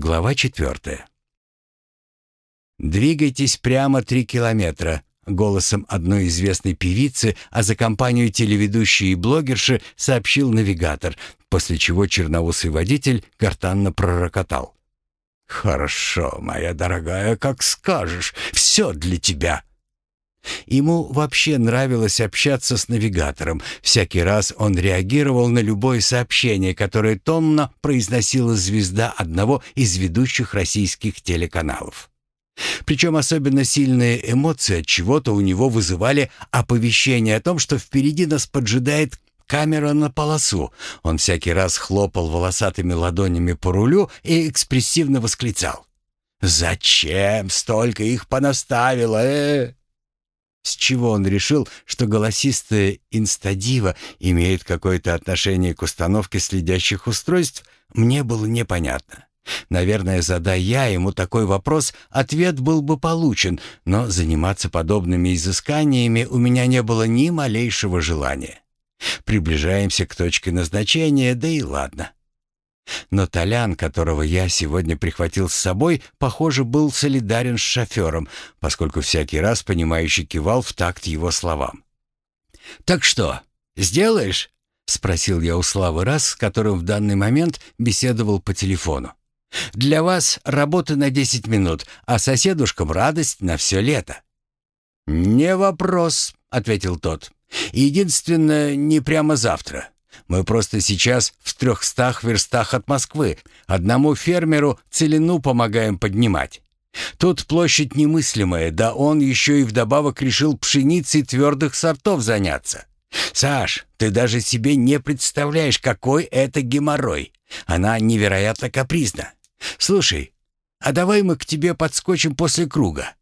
Глава четвертая. «Двигайтесь прямо три километра», — голосом одной известной певицы, а за компанию телеведущей и блогерши сообщил навигатор, после чего черноусый водитель гортанно пророкотал. «Хорошо, моя дорогая, как скажешь, все для тебя». Ему вообще нравилось общаться с навигатором. Всякий раз он реагировал на любое сообщение, которое томно произносила звезда одного из ведущих российских телеканалов. Причем особенно сильные эмоции от чего-то у него вызывали оповещение о том, что впереди нас поджидает камера на полосу. Он всякий раз хлопал волосатыми ладонями по рулю и экспрессивно восклицал. «Зачем столько их понаставило, э?» С чего он решил, что голосистая инстадива имеет какое-то отношение к установке следящих устройств, мне было непонятно. Наверное, задая я ему такой вопрос, ответ был бы получен, но заниматься подобными изысканиями у меня не было ни малейшего желания. Приближаемся к точке назначения, да и ладно. Но Толян, которого я сегодня прихватил с собой, похоже, был солидарен с шофером, поскольку всякий раз понимающий кивал в такт его словам. «Так что, сделаешь?» — спросил я у Славы раз, с которым в данный момент беседовал по телефону. «Для вас работа на десять минут, а соседушкам радость на все лето». «Не вопрос», — ответил тот. «Единственное, не прямо завтра. Мы просто сейчас в трехстах верстах от Москвы. Одному фермеру целину помогаем поднимать. Тут площадь немыслимая, да он еще и вдобавок решил пшеницей твердых сортов заняться. Саш, ты даже себе не представляешь, какой это геморрой. Она невероятно капризна. Слушай, а давай мы к тебе подскочим после круга.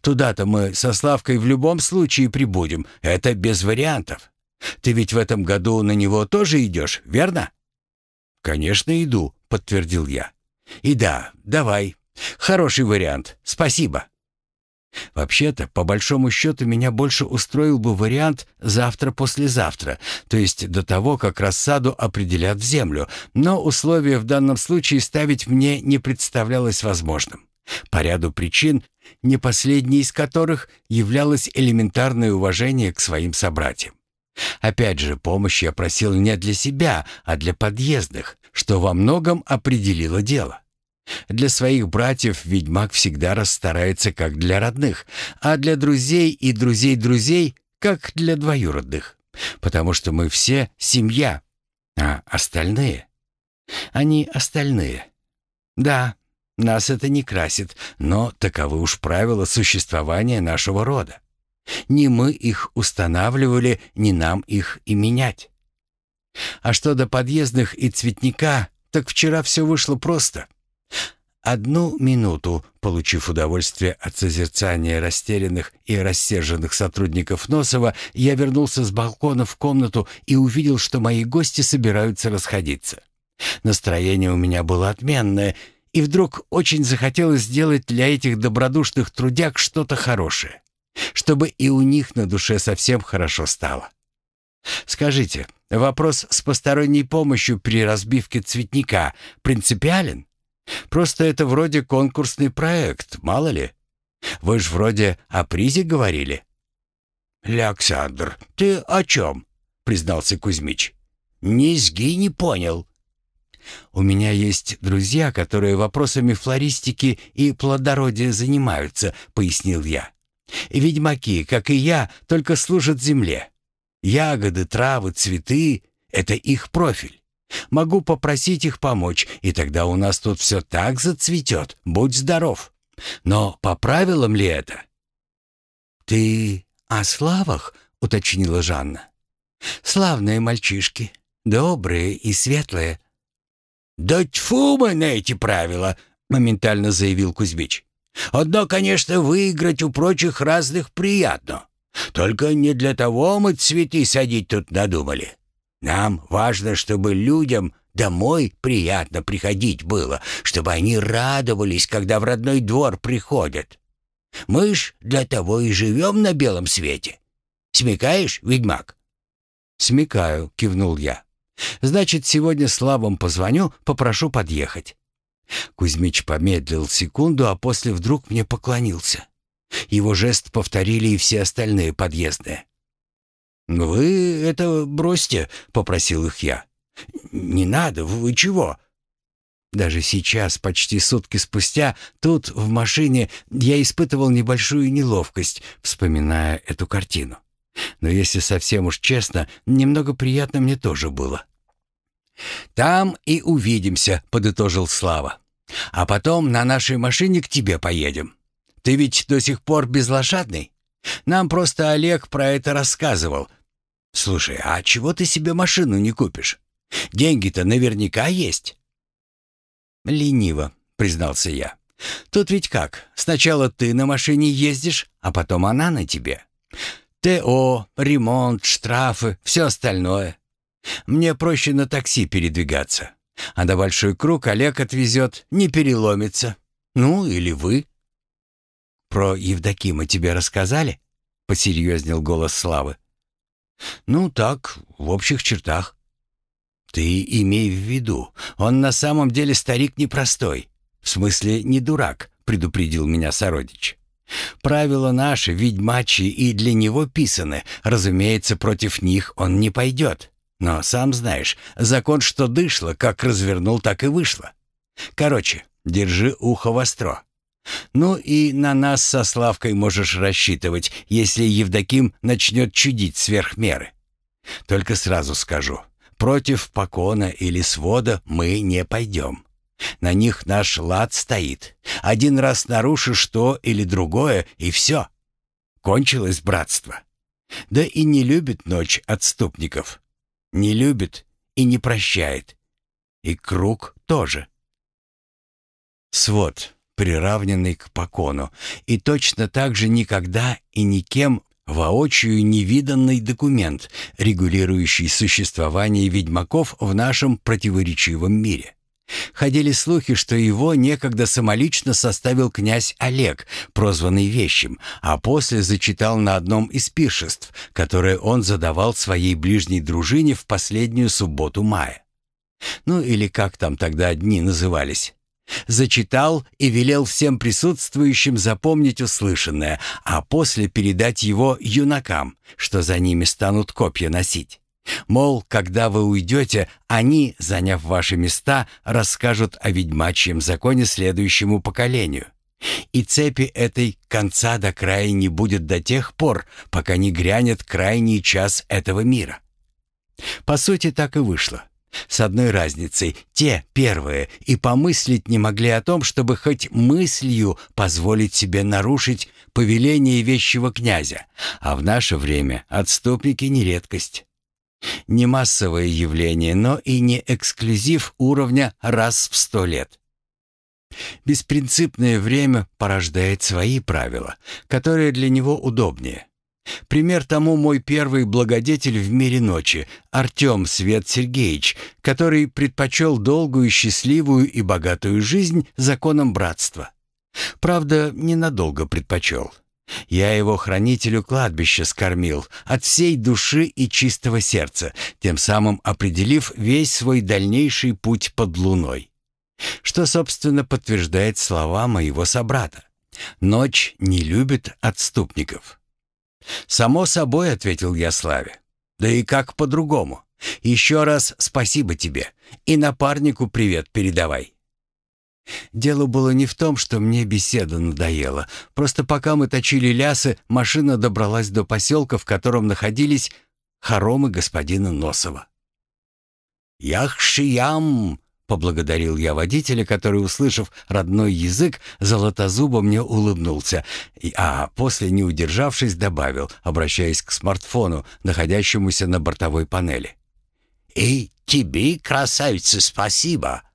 Туда-то мы со Славкой в любом случае прибудем, это без вариантов. Ты ведь в этом году на него тоже идешь, верно?» «Конечно, иду», — подтвердил я. «И да, давай. Хороший вариант. Спасибо». Вообще-то, по большому счету, меня больше устроил бы вариант завтра-послезавтра, то есть до того, как рассаду определят в землю, но условия в данном случае ставить мне не представлялось возможным. По ряду причин, не последней из которых являлось элементарное уважение к своим собратьям. Опять же, помощь я просил не для себя, а для подъездных, что во многом определило дело. Для своих братьев ведьмак всегда расстарается как для родных, а для друзей и друзей друзей как для двоюродных. Потому что мы все семья, а остальные? Они остальные. Да, нас это не красит, но таковы уж правила существования нашего рода. Не мы их устанавливали, не нам их и менять. А что до подъездных и цветника, так вчера все вышло просто. Одну минуту, получив удовольствие от созерцания растерянных и рассерженных сотрудников Носова, я вернулся с балкона в комнату и увидел, что мои гости собираются расходиться. Настроение у меня было отменное, и вдруг очень захотелось сделать для этих добродушных трудяг что-то хорошее чтобы и у них на душе совсем хорошо стало. Скажите, вопрос с посторонней помощью при разбивке цветника принципиален? Просто это вроде конкурсный проект, мало ли. Вы ж вроде о призе говорили. «Александр, ты о чем?» — признался Кузьмич. «Низги не понял». «У меня есть друзья, которые вопросами флористики и плодородия занимаются», — пояснил я. Ведьмаки, как и я, только служат земле. Ягоды, травы, цветы — это их профиль. Могу попросить их помочь, и тогда у нас тут все так зацветет. Будь здоров. Но по правилам ли это? «Ты о славах?» — уточнила Жанна. «Славные мальчишки, добрые и светлые». «Да тьфу мы на эти правила!» — моментально заявил Кузьмич. Одно, конечно, выиграть у прочих разных приятно. Только не для того мы цветы садить тут надумали. Нам важно, чтобы людям домой приятно приходить было, чтобы они радовались, когда в родной двор приходят. Мы ж для того и живем на белом свете. Смекаешь, ведьмак?» «Смекаю», — кивнул я. «Значит, сегодня слабым позвоню, попрошу подъехать». Кузьмич помедлил секунду, а после вдруг мне поклонился. Его жест повторили и все остальные подъездные. «Вы это бросьте», — попросил их я. «Не надо, вы чего?» Даже сейчас, почти сутки спустя, тут, в машине, я испытывал небольшую неловкость, вспоминая эту картину. Но если совсем уж честно, немного приятно мне тоже было. «Там и увидимся», — подытожил Слава. «А потом на нашей машине к тебе поедем. Ты ведь до сих пор безлошадный? Нам просто Олег про это рассказывал. Слушай, а чего ты себе машину не купишь? Деньги-то наверняка есть». «Лениво», — признался я. «Тут ведь как? Сначала ты на машине ездишь, а потом она на тебе. ТО, ремонт, штрафы, все остальное. Мне проще на такси передвигаться. А до большой круг Олег отвезет, не переломится. Ну, или вы». «Про Евдокима тебе рассказали?» — посерьезнел голос Славы. «Ну так, в общих чертах». «Ты имей в виду, он на самом деле старик непростой. В смысле, не дурак», — предупредил меня сородич. «Правила наши, ведьмачьи, и для него писаны. Разумеется, против них он не пойдет. Но, сам знаешь, закон, что дышло, как развернул, так и вышло. Короче, держи ухо востро. Ну и на нас со Славкой можешь рассчитывать, если Евдоким начнет чудить сверх меры. Только сразу скажу, против покона или свода мы не пойдем. На них наш лад стоит. Один раз нарушишь то или другое, и все. Кончилось братство. Да и не любит ночь отступников. Не любит и не прощает. И круг тоже. Свод приравненный к покону, и точно так же никогда и никем воочию невиданный документ, регулирующий существование ведьмаков в нашем противоречивом мире. Ходили слухи, что его некогда самолично составил князь Олег, прозванный Вещим, а после зачитал на одном из пиршеств, которое он задавал своей ближней дружине в последнюю субботу мая. Ну или как там тогда дни назывались. Зачитал и велел всем присутствующим запомнить услышанное, а после передать его юнакам, что за ними станут копья носить. Мол, когда вы уйдете, они, заняв ваши места, расскажут о ведьмачьем законе следующему поколению. И цепи этой конца до края не будет до тех пор, пока не грянет крайний час этого мира. По сути, так и вышло. С одной разницей, те, первые, и помыслить не могли о том, чтобы хоть мыслью позволить себе нарушить повеление вещего князя, а в наше время отступники не редкость. Не массовое явление, но и не эксклюзив уровня раз в сто лет. Беспринципное время порождает свои правила, которые для него удобнее. Пример тому мой первый благодетель в мире ночи, Артем Свет Сергеевич, который предпочел долгую, счастливую и богатую жизнь законам братства. Правда, ненадолго предпочел. Я его хранителю кладбища скормил от всей души и чистого сердца, тем самым определив весь свой дальнейший путь под луной. Что, собственно, подтверждает слова моего собрата. Ночь не любит отступников. «Само собой», — ответил я Славе. «Да и как по-другому? Еще раз спасибо тебе. И напарнику привет передавай». Дело было не в том, что мне беседа надоела. Просто пока мы точили лясы, машина добралась до поселка, в котором находились хоромы господина Носова. «Яхшиям!» Поблагодарил я водителя, который, услышав родной язык, золотозубо мне улыбнулся, а после, не удержавшись, добавил, обращаясь к смартфону, находящемуся на бортовой панели. «И тебе, красавица, спасибо!»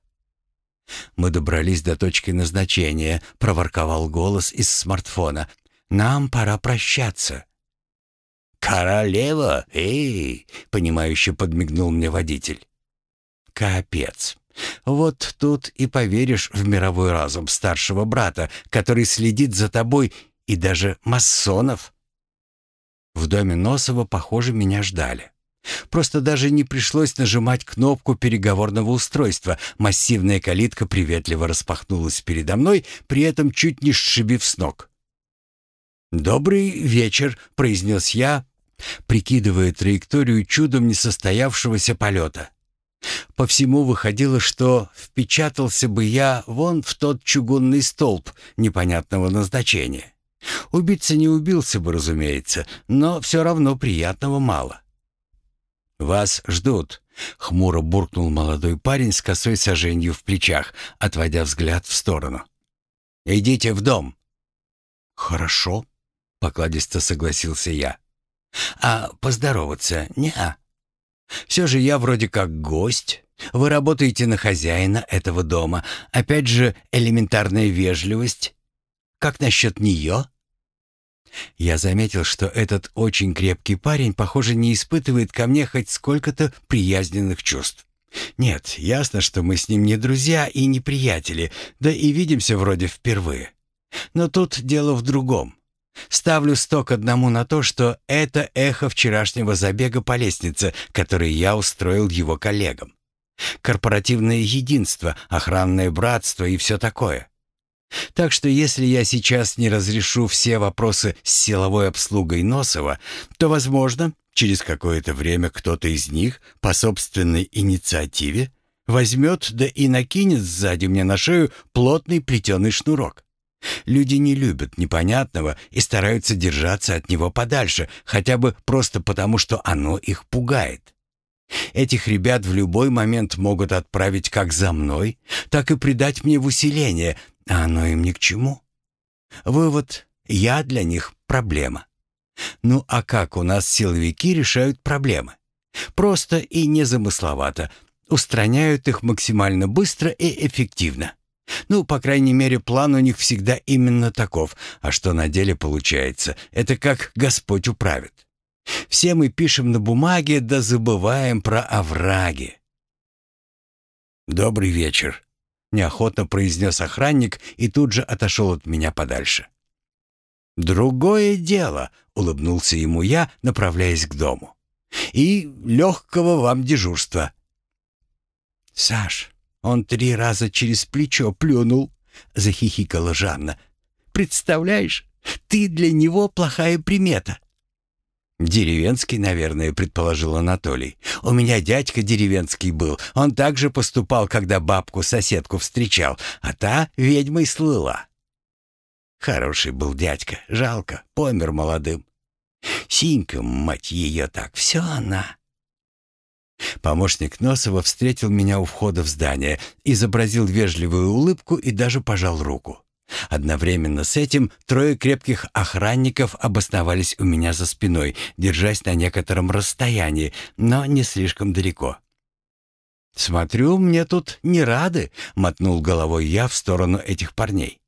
«Мы добрались до точки назначения», — проворковал голос из смартфона. «Нам пора прощаться». «Королева, эй!» — понимающе подмигнул мне водитель. «Капец!» Вот тут и поверишь в мировой разум старшего брата, который следит за тобой, и даже масонов. В доме Носова, похоже, меня ждали. Просто даже не пришлось нажимать кнопку переговорного устройства. Массивная калитка приветливо распахнулась передо мной, при этом чуть не сшибив с ног. «Добрый вечер», — произнес я, прикидывая траекторию чудом несостоявшегося полета. По всему выходило, что впечатался бы я вон в тот чугунный столб непонятного назначения. Убиться не убился бы, разумеется, но все равно приятного мало. «Вас ждут», — хмуро буркнул молодой парень с косой соженью в плечах, отводя взгляд в сторону. «Идите в дом». «Хорошо», — покладисто согласился я. «А поздороваться не-а. Все же я вроде как гость. Вы работаете на хозяина этого дома. Опять же, элементарная вежливость. Как насчет нее?» Я заметил, что этот очень крепкий парень, похоже, не испытывает ко мне хоть сколько-то приязненных чувств. Нет, ясно, что мы с ним не друзья и не приятели, да и видимся вроде впервые. Но тут дело в другом. Ставлю сто к одному на то, что это эхо вчерашнего забега по лестнице, который я устроил его коллегам. Корпоративное единство, охранное братство и все такое. Так что если я сейчас не разрешу все вопросы с силовой обслугой Носова, то, возможно, через какое-то время кто-то из них по собственной инициативе возьмет да и накинет сзади мне на шею плотный плетеный шнурок. Люди не любят непонятного и стараются держаться от него подальше, хотя бы просто потому, что оно их пугает. Этих ребят в любой момент могут отправить как за мной, так и придать мне в усиление, а оно им ни к чему. Вывод — я для них проблема. Ну а как у нас силовики решают проблемы? Просто и незамысловато. Устраняют их максимально быстро и эффективно. Ну, по крайней мере, план у них всегда именно таков. А что на деле получается? Это как Господь управит. Все мы пишем на бумаге, да забываем про овраги. «Добрый вечер», неохотно произнес охранник и тут же отошел от меня подальше. «Другое дело», — улыбнулся ему я, направляясь к дому. «И легкого вам дежурства». «Саш, он три раза через плечо плюнул», — захихикала Жанна. «Представляешь, ты для него плохая примета. «Деревенский, наверное», — предположил Анатолий. «У меня дядька деревенский был. Он также поступал, когда бабку-соседку встречал, а та ведьмой слыла». Хороший был дядька, жалко, помер молодым. Синька, мать ее, так, все она. Помощник Носова встретил меня у входа в здание, изобразил вежливую улыбку и даже пожал руку. Одновременно с этим трое крепких охранников обосновались у меня за спиной, держась на некотором расстоянии, но не слишком далеко. «Смотрю, мне тут не рады», — мотнул головой я в сторону этих парней.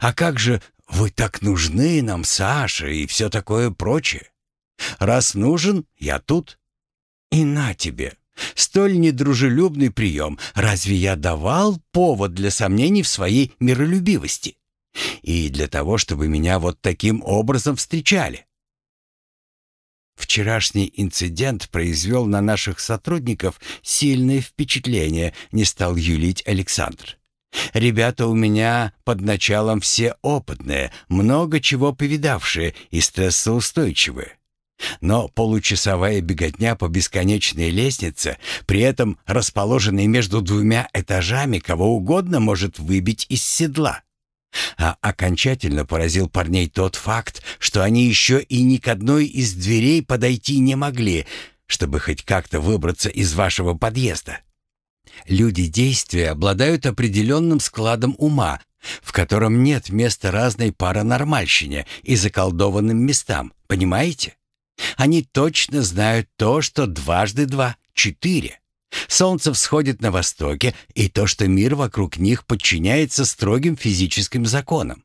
«А как же вы так нужны нам, Саша, и все такое прочее? Раз нужен, я тут. И на тебе, Столь недружелюбный прием. Разве я давал повод для сомнений в своей миролюбивости? И для того, чтобы меня вот таким образом встречали. Вчерашний инцидент произвел на наших сотрудников сильное впечатление, не стал юлить Александр. Ребята у меня под началом все опытные, много чего повидавшие и стрессоустойчивые. Но получасовая беготня по бесконечной лестнице, при этом расположенной между двумя этажами, кого угодно может выбить из седла. А окончательно поразил парней тот факт, что они еще и ни к одной из дверей подойти не могли, чтобы хоть как-то выбраться из вашего подъезда. Люди действия обладают определенным складом ума, в котором нет места разной паранормальщине и заколдованным местам, понимаете? Они точно знают то, что дважды два — четыре. Солнце всходит на востоке, и то, что мир вокруг них подчиняется строгим физическим законам.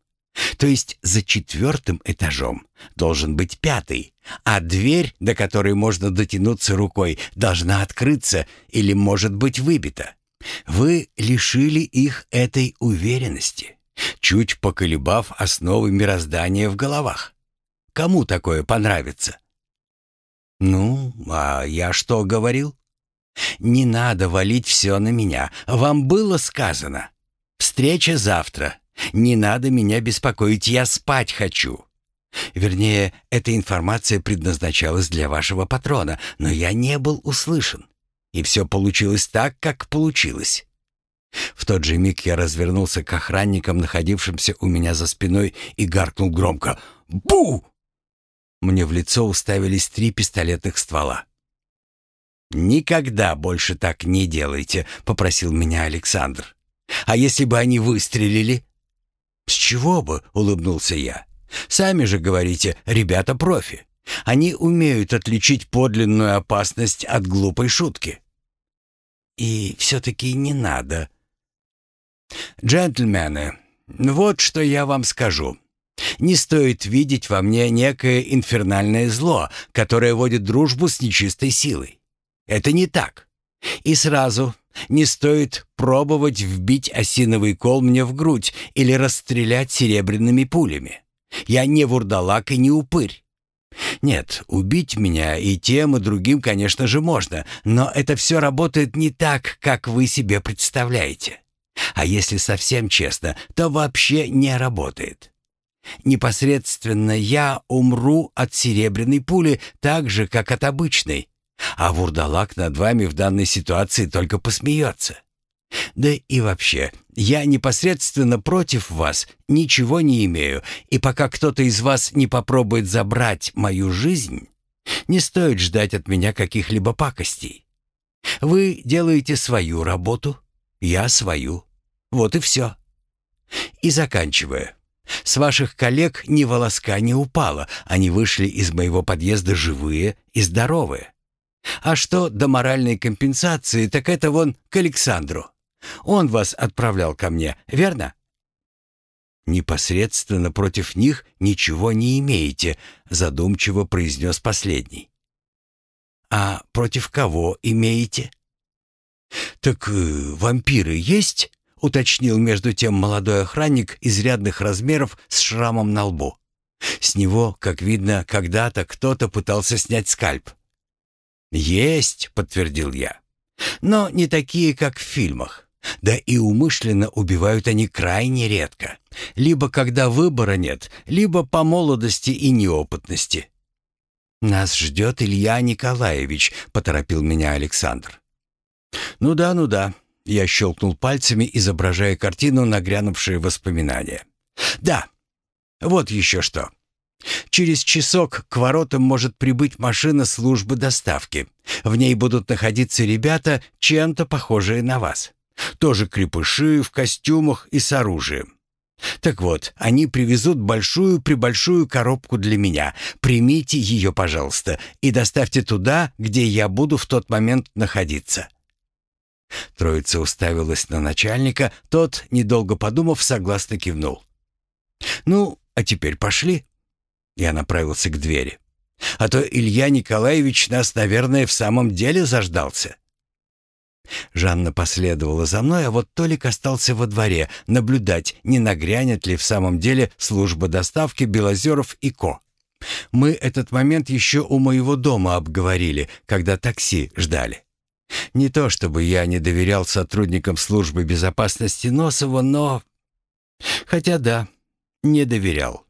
То есть за четвертым этажом должен быть пятый, а дверь, до которой можно дотянуться рукой, должна открыться или может быть выбита. Вы лишили их этой уверенности, чуть поколебав основы мироздания в головах. Кому такое понравится? «Ну, а я что говорил?» «Не надо валить все на меня. Вам было сказано. Встреча завтра. Не надо меня беспокоить, я спать хочу». Вернее, эта информация предназначалась для вашего патрона, но я не был услышан. И все получилось так, как получилось. В тот же миг я развернулся к охранникам, находившимся у меня за спиной, и гаркнул громко «Бу!». Мне в лицо уставились три пистолетных ствола. «Никогда больше так не делайте», — попросил меня Александр. «А если бы они выстрелили?» «С чего бы?» — улыбнулся я. «Сами же говорите, ребята профи. Они умеют отличить подлинную опасность от глупой шутки». «И все-таки не надо». «Джентльмены, вот что я вам скажу. Не стоит видеть во мне некое инфернальное зло, которое водит дружбу с нечистой силой. Это не так. И сразу не стоит пробовать вбить осиновый кол мне в грудь или расстрелять серебряными пулями. Я не вурдалак и не упырь. Нет, убить меня и тем, и другим, конечно же, можно, но это все работает не так, как вы себе представляете. А если совсем честно, то вообще не работает. Непосредственно я умру от серебряной пули так же, как от обычной, а вурдалак над вами в данной ситуации только посмеется. Да и вообще, я непосредственно против вас ничего не имею, и пока кто-то из вас не попробует забрать мою жизнь, не стоит ждать от меня каких-либо пакостей. Вы делаете свою работу, я свою. Вот и все. И заканчивая. С ваших коллег ни волоска не упало, они вышли из моего подъезда живые и здоровые. А что до моральной компенсации, так это вон к Александру. Он вас отправлял ко мне, верно? Непосредственно против них ничего не имеете, задумчиво произнес последний. А против кого имеете? Так э, вампиры есть? Уточнил между тем молодой охранник изрядных размеров с шрамом на лбу. С него, как видно, когда-то кто-то пытался снять скальп. «Есть», — подтвердил я. «Но не такие, как в фильмах. Да и умышленно убивают они крайне редко. Либо когда выбора нет, либо по молодости и неопытности». «Нас ждет Илья Николаевич», — поторопил меня Александр. «Ну да, ну да», — я щелкнул пальцами, изображая картину нагрянувшие воспоминания. «Да, вот еще что. Через часок к воротам может прибыть машина службы доставки. В ней будут находиться ребята, чем-то похожие на вас. Тоже крепыши в костюмах и с оружием. Так вот, они привезут большую-пребольшую коробку для меня. Примите ее, пожалуйста, и доставьте туда, где я буду в тот момент находиться». Троица уставилась на начальника, тот, недолго подумав, согласно кивнул. «Ну, а теперь пошли». Я направился к двери. А то Илья Николаевич нас, наверное, в самом деле заждался. Жанна последовала за мной, а вот Толик остался во дворе, наблюдать, не нагрянет ли в самом деле служба доставки Белозеров и Ко. Мы этот момент еще у моего дома обговорили, когда такси ждали. Не то чтобы я не доверял сотрудникам службы безопасности Носова, но... Хотя да, не доверял.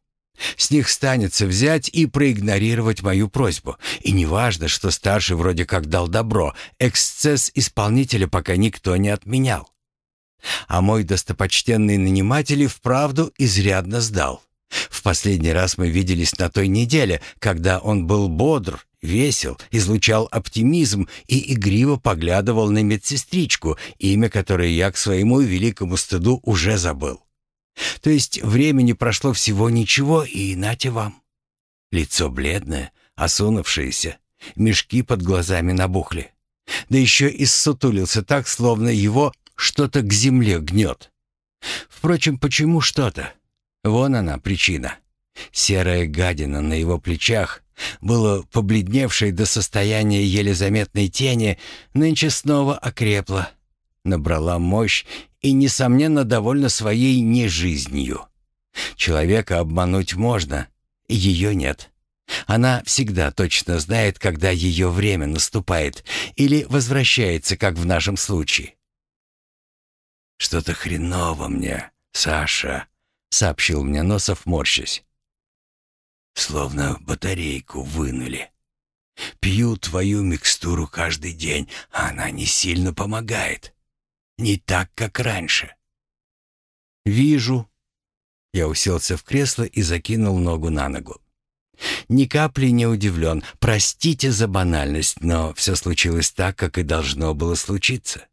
С них станется взять и проигнорировать мою просьбу. И неважно, что старший вроде как дал добро, эксцесс исполнителя пока никто не отменял. А мой достопочтенный наниматель и вправду изрядно сдал. В последний раз мы виделись на той неделе, когда он был бодр, весел, излучал оптимизм и игриво поглядывал на медсестричку, имя которой я к своему великому стыду уже забыл. То есть времени прошло всего ничего, и нате вам. Лицо бледное, осунувшееся, мешки под глазами набухли. Да еще и ссутулился так, словно его что-то к земле гнет. Впрочем, почему что-то? Вон она, причина. Серая гадина на его плечах, было побледневшей до состояния еле заметной тени, нынче снова окрепла, набрала мощь и, несомненно, довольна своей нежизнью. Человека обмануть можно, ее нет. Она всегда точно знает, когда ее время наступает или возвращается, как в нашем случае. «Что-то хреново мне, Саша», — сообщил мне Носов, морщась. «Словно батарейку вынули. Пью твою микстуру каждый день, а она не сильно помогает. Не так, как раньше». «Вижу». Я уселся в кресло и закинул ногу на ногу. Ни капли не удивлен. Простите за банальность, но все случилось так, как и должно было случиться.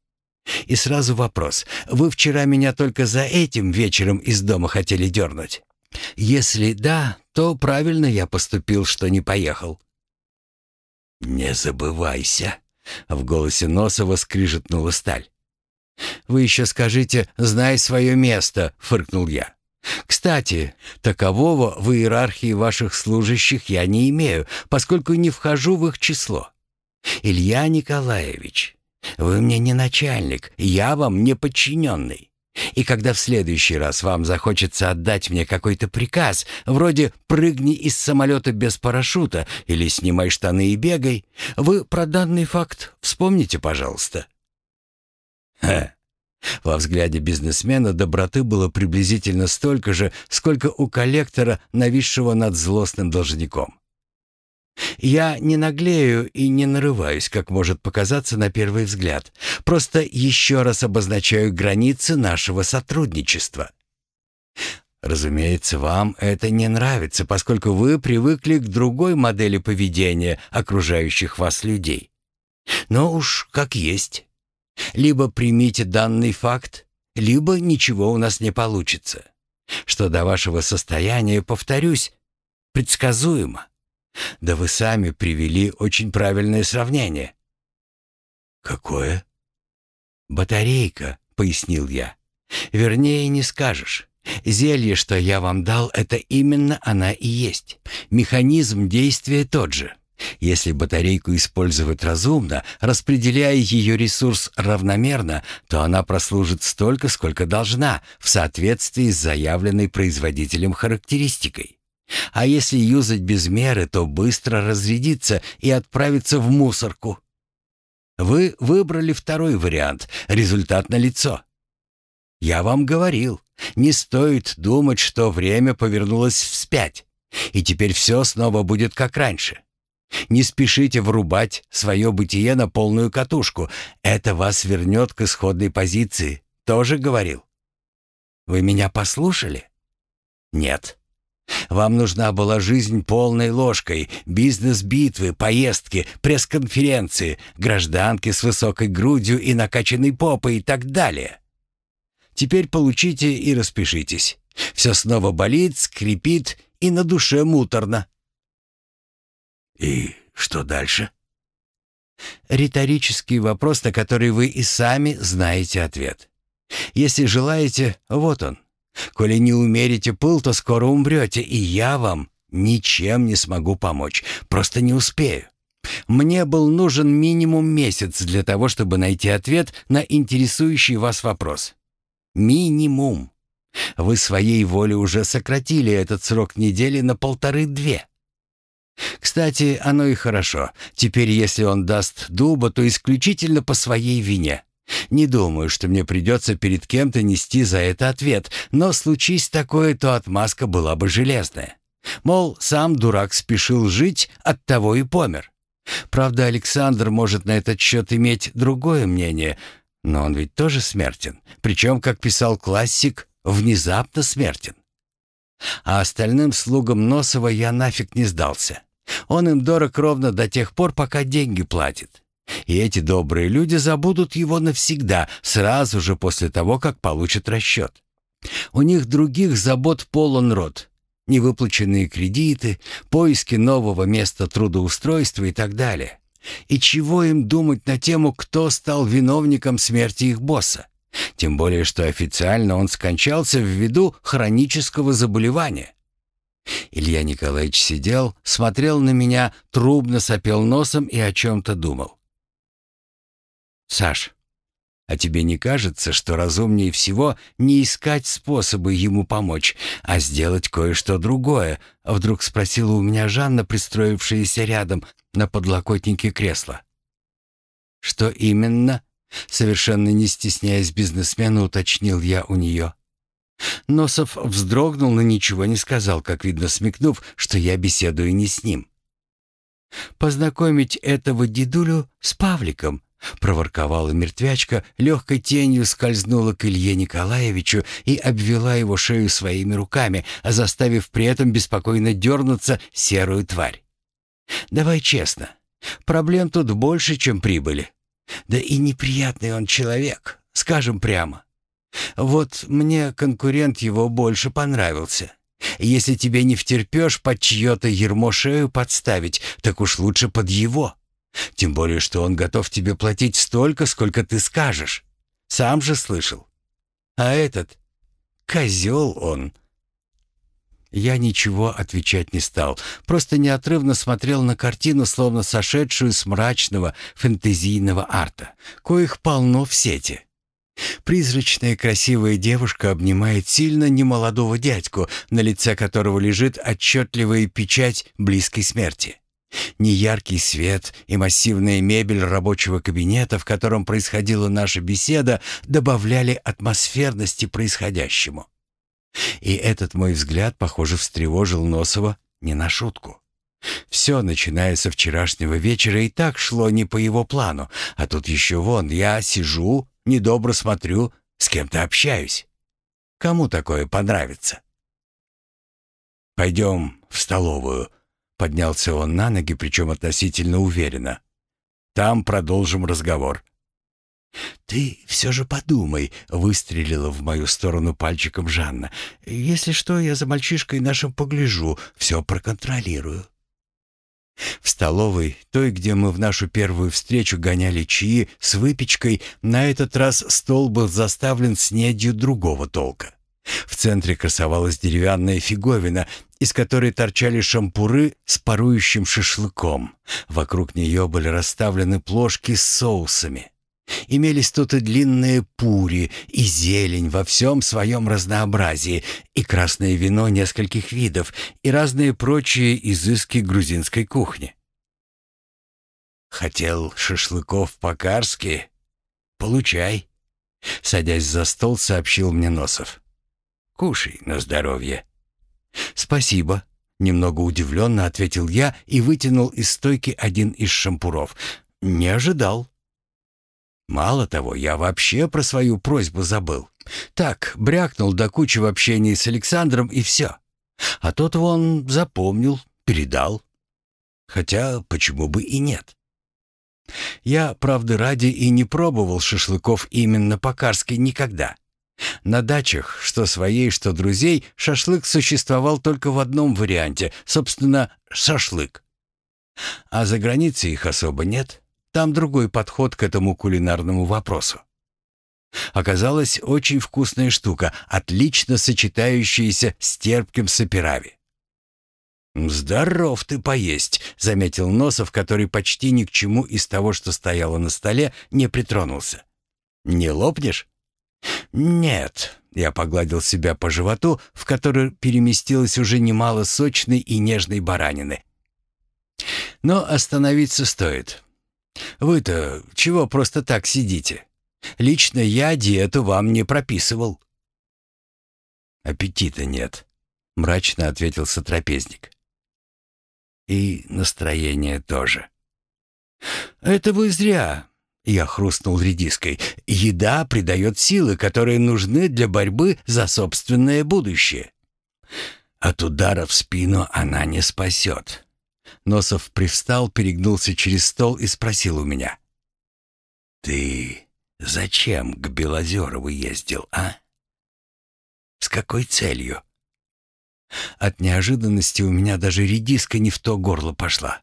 И сразу вопрос. Вы вчера меня только за этим вечером из дома хотели дернуть? Если да, то правильно я поступил, что не поехал. «Не забывайся», — в голосе Носова скрижетнула сталь. «Вы еще скажите, знай свое место», — фыркнул я. Кстати, такового в иерархии ваших служащих я не имею, поскольку не вхожу в их число. Илья Николаевич, вы мне не начальник, я вам не подчиненный. И когда в следующий раз вам захочется отдать мне какой-то приказ, вроде «прыгни из самолета без парашюта» или «снимай штаны и бегай», вы про данный факт вспомните, пожалуйста. Ха, во взгляде бизнесмена доброты было приблизительно столько же, сколько у коллектора, нависшего над злостным должником. «Я не наглею и не нарываюсь, как может показаться на первый взгляд. Просто еще раз обозначаю границы нашего сотрудничества». Разумеется, вам это не нравится, поскольку вы привыкли к другой модели поведения окружающих вас людей. Но уж как есть. Либо примите данный факт, либо ничего у нас не получится. Что до вашего состояния, повторюсь, предсказуемо. Да вы сами привели очень правильное сравнение. Какое? Батарейка, пояснил я. Вернее, не скажешь. Зелье, что я вам дал, это именно она и есть. Механизм действия тот же. Если батарейку использовать разумно, распределяя ее ресурс равномерно, то она прослужит столько, сколько должна, в соответствии с заявленной производителем характеристикой. А если юзать без меры, то быстро разрядится и отправится в мусорку. Вы выбрали второй вариант, результат налицо. Я вам говорил, не стоит думать, что время повернулось вспять, и теперь все снова будет как раньше. Не спешите врубать свое бытие на полную катушку. Это вас вернет к исходной позиции. Тоже говорил. Вы меня послушали? Нет. Вам нужна была жизнь полной ложкой, бизнес-битвы, поездки, пресс-конференции, гражданки с высокой грудью и накачанной попой и так далее. Теперь получите и распишитесь. Все снова болит, скрипит и на душе муторно. «И что дальше?» Риторический вопрос, на который вы и сами знаете ответ. Если желаете, вот он. Коли не умерите пыл, то скоро умрете, и я вам ничем не смогу помочь. Просто не успею. Мне был нужен минимум месяц для того, чтобы найти ответ на интересующий вас вопрос. Минимум. Вы своей волей уже сократили этот срок недели на полторы-две. Кстати, оно и хорошо. Теперь, если он даст дуба, то исключительно по своей вине. Не думаю, что мне придется перед кем-то нести за это ответ, но случись такое, то отмазка была бы железная. Мол, сам дурак спешил жить, оттого и помер. Правда, Александр может на этот счет иметь другое мнение, но он ведь тоже смертен. Причем, как писал классик, внезапно смертен. А остальным слугам Носова я нафиг не сдался. Он им дорог ровно до тех пор, пока деньги платит. И эти добрые люди забудут его навсегда, сразу же после того, как получат расчет. У них других забот полон рот. Невыплаченные кредиты, поиски нового места трудоустройства и так далее. И чего им думать на тему, кто стал виновником смерти их босса? Тем более, что официально он скончался ввиду хронического заболевания. Илья Николаевич сидел, смотрел на меня, трубно сопел носом и о чем-то думал. «Саш, А тебе не кажется, что разумнее всего не искать способы ему помочь, а сделать кое-что другое?» — вдруг спросила у меня Жанна, пристроившаяся рядом на подлокотнике кресла. «Что именно?» — совершенно не стесняясь бизнесмена, уточнил я у нее. Носов вздрогнул, но ничего не сказал, как видно смекнув, что я беседую не с ним. «Познакомить этого дедулю с Павликом», — проворковала мертвячка, легкой тенью скользнула к Илье Николаевичу и обвела его шею своими руками, заставив при этом беспокойно дернуться серую тварь. «Давай честно, проблем тут больше, чем прибыли. Да и неприятный он человек, скажем прямо. Вот мне конкурент его больше понравился. Если тебе не втерпешь под чье-то ермо шею подставить, так уж лучше под его». Тем более, что он готов тебе платить столько, сколько ты скажешь. Сам же слышал. А этот... Козел он. Я ничего отвечать не стал, просто неотрывно смотрел на картину, словно сошедшую с мрачного фэнтезийного арта, коих полно в сети. Призрачная красивая девушка обнимает сильно немолодого дядьку, на лице которого лежит отчетливая печать близкой смерти. Неяркий свет и массивная мебель рабочего кабинета, в котором происходила наша беседа, добавляли атмосферности происходящему. И этот мой взгляд, похоже, встревожил Носова не на шутку. Все, начиная со вчерашнего вечера, и так шло не по его плану, а тут еще вон, я сижу, недобро смотрю, с кем-то общаюсь. Кому такое понравится? «Пойдем в столовую», Поднялся он на ноги, причем относительно уверенно. «Там продолжим разговор». «Ты все же подумай», — выстрелила в мою сторону пальчиком Жанна. «Если что, я за мальчишкой нашим погляжу, все проконтролирую». В столовой, той, где мы в нашу первую встречу гоняли чаи с выпечкой, на этот раз стол был заставлен снедью другого толка. В центре красовалась деревянная фиговина, из которой торчали шампуры с парующим шашлыком. Вокруг нее были расставлены плошки с соусами. Имелись тут и длинные пури, и зелень во всем своем разнообразии, и красное вино нескольких видов, и разные прочие изыски грузинской кухни. «Хотел шашлыков по-карски? Получай!» Садясь за стол, сообщил мне Носов. Кушай на здоровье». «Спасибо», — немного удивленно ответил я и вытянул из стойки один из шампуров. «Не ожидал». Мало того, я вообще про свою просьбу забыл. Так, брякнул до кучи в общении с Александром и все. А тот вон запомнил, передал. Хотя, почему бы и нет? Я, правды ради, и не пробовал шашлыков именно по-карски никогда. На дачах, что своей, что друзей, шашлык существовал только в одном варианте, собственно, шашлык. А за границей их особо нет. Там другой подход к этому кулинарному вопросу. Оказалась очень вкусная штука, отлично сочетающаяся с терпким саперави. «Здоров ты поесть», — заметил Носов, который почти ни к чему из того, что стояло на столе, не притронулся. «Не лопнешь?» «Нет», — я погладил себя по животу, в который переместилось уже немало сочной и нежной баранины. «Но остановиться стоит. Вы-то чего просто так сидите? Лично я диету вам не прописывал». «Аппетита нет», — мрачно ответил сотрапезник. «И настроение тоже». «Это вы зря. Я хрустнул редиской. Еда придает силы, которые нужны для борьбы за собственное будущее. От удара в спину она не спасет. Носов привстал, перегнулся через стол и спросил у меня. «Ты зачем к Белозерову ездил, а? С какой целью?» От неожиданности у меня даже редиска не в то горло пошла.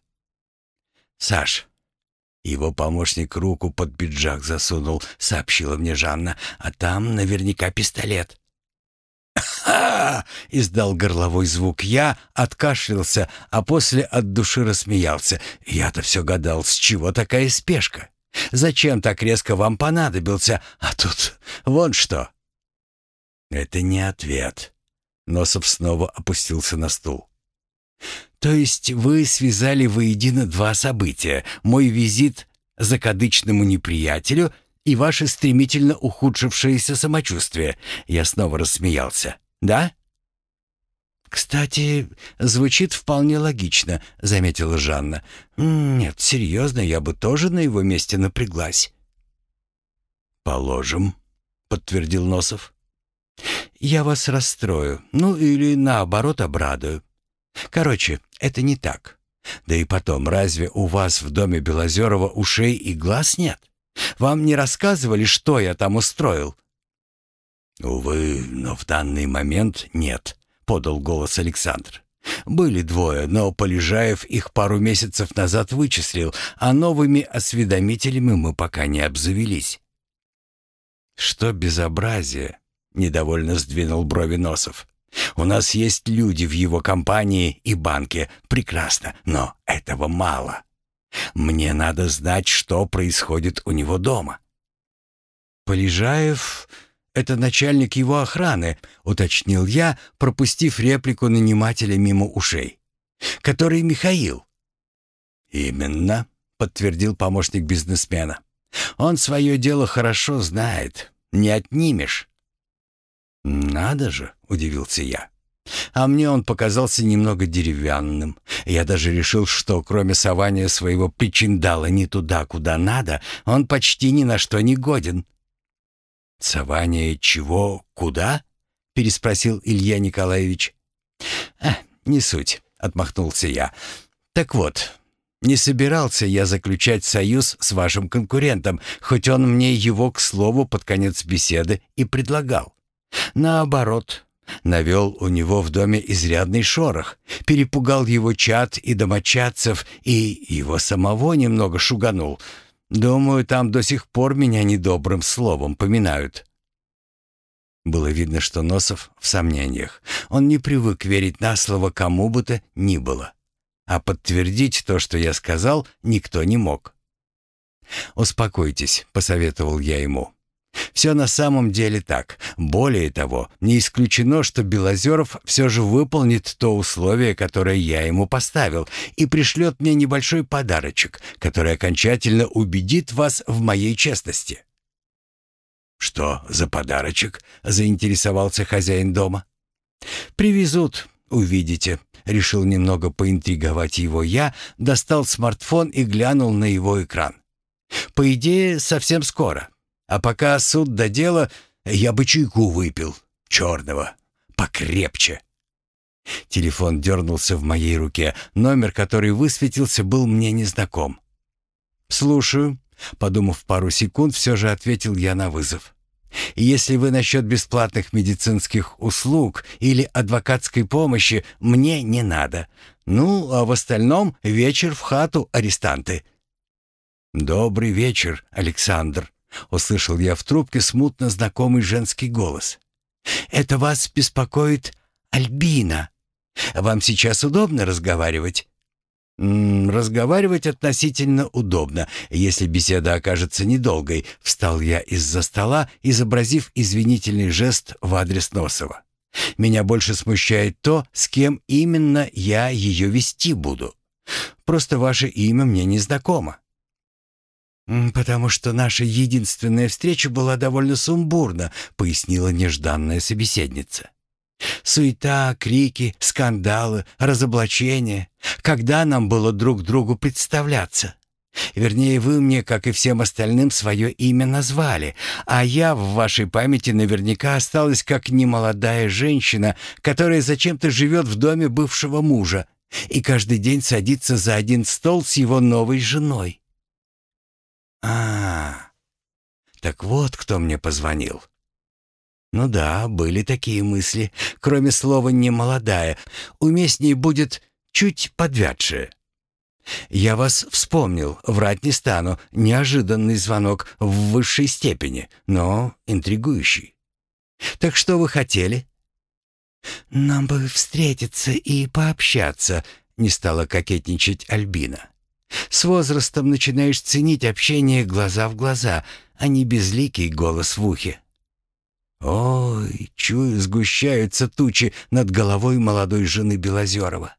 «Саш, его помощник руку под пиджак засунул, сообщила мне Жанна, а там наверняка пистолет. «Ха!» — издал горловой звук. Я откашлялся, а после от души рассмеялся. Я-то все гадал, с чего такая спешка. Зачем так резко вам понадобился? А тут вон что». «Это не ответ». Носов снова опустился на стул. «То есть вы связали воедино два события. Мой визит закадычному неприятелю и ваше стремительно ухудшившееся самочувствие?» Я снова рассмеялся. «Да?» «Кстати, звучит вполне логично», — заметила Жанна. «Нет, серьезно, я бы тоже на его месте напряглась». «Положим», — подтвердил Носов. «Я вас расстрою, ну или наоборот обрадую. Короче, это не так. Да и потом, разве у вас в доме Белозерова ушей и глаз нет? Вам не рассказывали, что я там устроил?» «Увы, но в данный момент нет», — подал голос Александр. «Были двое, но Полежаев их пару месяцев назад вычислил, а новыми осведомителями мы пока не обзавелись». «Что безобразие!» — недовольно сдвинул брови Носов. У нас есть люди в его компании и банке. Прекрасно, но этого мало. Мне надо знать, что происходит у него дома. Полежаев — это начальник его охраны, уточнил я, пропустив реплику нанимателя мимо ушей. Который Михаил. Именно, подтвердил помощник бизнесмена. Он свое дело хорошо знает, не отнимешь. «Надо же!» — удивился я. А мне он показался немного деревянным. Я даже решил, что кроме сования своего причиндала не туда, куда надо, он почти ни на что не годен. «Сование чего? Куда?» — переспросил Илья Николаевич. «А, не суть», — отмахнулся я. «Так вот, не собирался я заключать союз с вашим конкурентом, хоть он мне его, к слову, под конец беседы и предлагал. Наоборот, навел у него в доме изрядный шорох, перепугал его чад и домочадцев, и его самого немного шуганул. Думаю, там до сих пор меня недобрым словом поминают. Было видно, что Носов в сомнениях. Он не привык верить на слово кому бы то ни было. А подтвердить то, что я сказал, никто не мог. «Успокойтесь», — посоветовал я ему. Все на самом деле так. Более того, не исключено, что Белозеров все же выполнит то условие, которое я ему поставил, и пришлет мне небольшой подарочек, который окончательно убедит вас в моей честности». «Что за подарочек?» — заинтересовался хозяин дома. «Привезут, увидите», — решил немного поинтриговать его я, достал смартфон и глянул на его экран. «По идее, совсем скоро». А пока суд до дела, я бы чайку выпил. Черного. Покрепче. Телефон дернулся в моей руке. Номер, который высветился, был мне незнаком. «Слушаю», — подумав пару секунд, все же ответил я на вызов. «Если вы насчет бесплатных медицинских услуг или адвокатской помощи, мне не надо. Ну, а в остальном вечер в хату, арестанты». «Добрый вечер, Александр», Услышал я в трубке смутно знакомый женский голос. «Это вас беспокоит Альбина. Вам сейчас удобно разговаривать?» М -м, «Разговаривать относительно удобно, если беседа окажется недолгой», — встал я из-за стола, изобразив извинительный жест в адрес Носова. «Меня больше смущает то, с кем именно я ее вести буду. Просто ваше имя мне не знакомо». «Потому что наша единственная встреча была довольно сумбурна», — пояснила нежданная собеседница. «Суета, крики, скандалы, разоблачения. Когда нам было друг другу представляться? Вернее, вы мне, как и всем остальным, свое имя назвали, а я в вашей памяти наверняка осталась как немолодая женщина, которая зачем-то живет в доме бывшего мужа и каждый день садится за один стол с его новой женой. А, так вот кто мне позвонил. Ну да, были такие мысли. Кроме слова «немолодая», уместней будет «чуть подвядшая». «Я вас вспомнил, врать не стану. Неожиданный звонок в высшей степени, но интригующий. Так что вы хотели?» «Нам бы встретиться и пообщаться», — не стала кокетничать Альбина. С возрастом начинаешь ценить общение глаза в глаза, а не безликий голос в ухе. Ой, чую, сгущаются тучи над головой молодой жены Белозерова.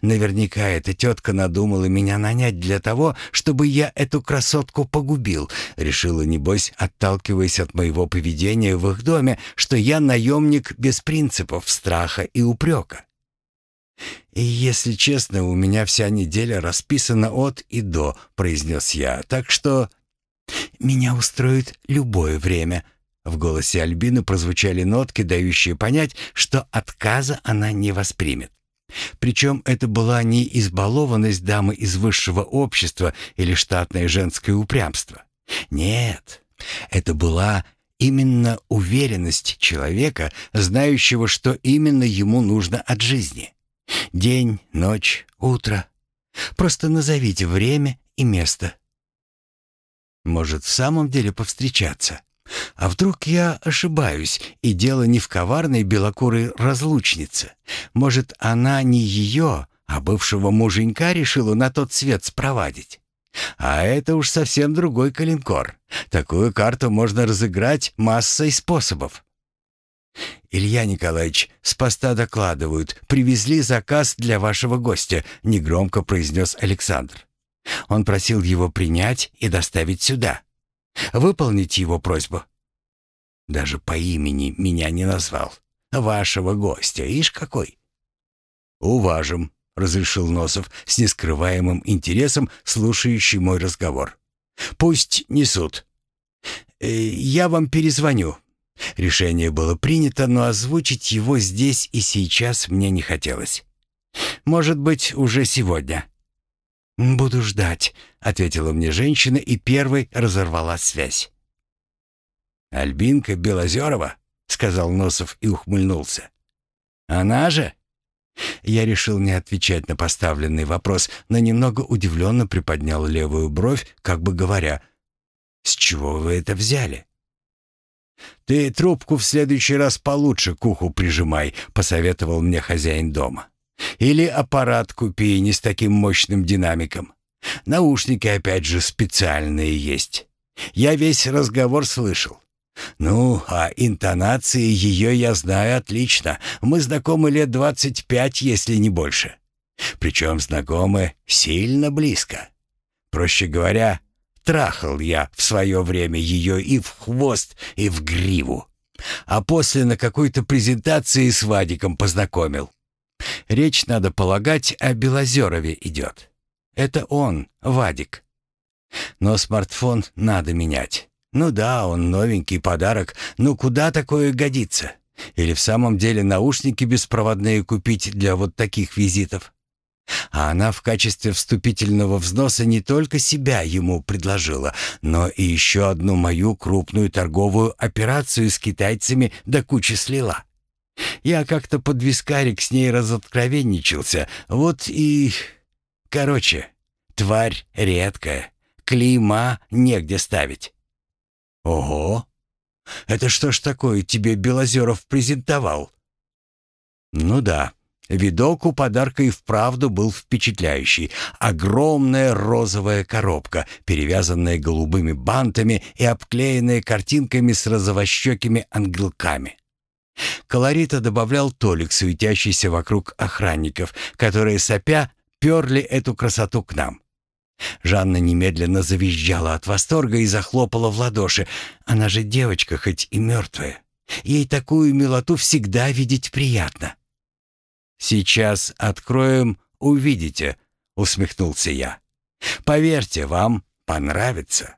Наверняка эта тетка надумала меня нанять для того, чтобы я эту красотку погубил. Решила, небось, отталкиваясь от моего поведения в их доме, что я наемник без принципов, страха и упрека. «И если честно, у меня вся неделя расписана от и до», — произнес я, «так что...» «Меня устроит любое время», в голосе Альбины прозвучали нотки, дающие понять, что отказа она не воспримет. Причем это была не избалованность дамы из высшего общества или штатное женское упрямство. Нет, это была именно уверенность человека, знающего, что именно ему нужно от жизни. День, ночь, утро. Просто назовите время и место. Может, в самом деле повстречаться? А вдруг я ошибаюсь, и дело не в коварной белокурой разлучнице? Может, она не ее, а бывшего муженька решила на тот свет спровадить? А это уж совсем другой калинкор. Такую карту можно разыграть массой способов. «Илья Николаевич, с поста докладывают, привезли заказ для вашего гостя», — негромко произнес Александр. Он просил его принять и доставить сюда. Выполнить его просьбу. Даже по имени меня не назвал. Вашего гостя, ишь какой. Уважим, разрешил Носов с нескрываемым интересом, слушающий мой разговор. Пусть несут. Э, я вам перезвоню. Решение было принято, но озвучить его здесь и сейчас мне не хотелось. Может быть, уже сегодня. «Буду ждать», — ответила мне женщина и первой разорвала связь. «Альбинка Белозерова?» — сказал Носов и ухмыльнулся. «Она же?» Я решил не отвечать на поставленный вопрос, но немного удивленно приподнял левую бровь, как бы говоря, «С чего вы это взяли?» «Ты трубку в следующий раз получше к уху прижимай», — посоветовал мне хозяин дома. Или аппарат купи не с таким мощным динамиком. Наушники опять же специальные есть. Я весь разговор слышал. Ну, а интонации ее я знаю отлично. Мы знакомы лет двадцать пять, если не больше. Причем знакомы сильно близко. Проще говоря, трахал я в свое время ее и в хвост, и в гриву. А после на какой-то презентации с Вадиком познакомил. Речь, надо полагать, о Белозерове идет. Это он, Вадик. Но смартфон надо менять. Ну да, он новенький подарок, но куда такое годится? Или в самом деле наушники беспроводные купить для вот таких визитов? А она в качестве вступительного взноса не только себя ему предложила, но и еще одну мою крупную торговую операцию с китайцами до кучи слила. Я как-то под вискарик с ней разоткровенничался, вот и... Короче, тварь редкая, клейма негде ставить. Ого! Это что ж такое тебе Белозеров презентовал? Ну да, видок у подарка и вправду был впечатляющий. Огромная розовая коробка, перевязанная голубыми бантами и обклеенная картинками с розовощекими ангелками. Колорита добавлял Толик, суетящийся вокруг охранников, которые, сопя, перли эту красоту к нам. Жанна немедленно завизжала от восторга и захлопала в ладоши. Она же девочка, хоть и мертвая. Ей такую милоту всегда видеть приятно. «Сейчас откроем, увидите», — усмехнулся я. «Поверьте, вам понравится».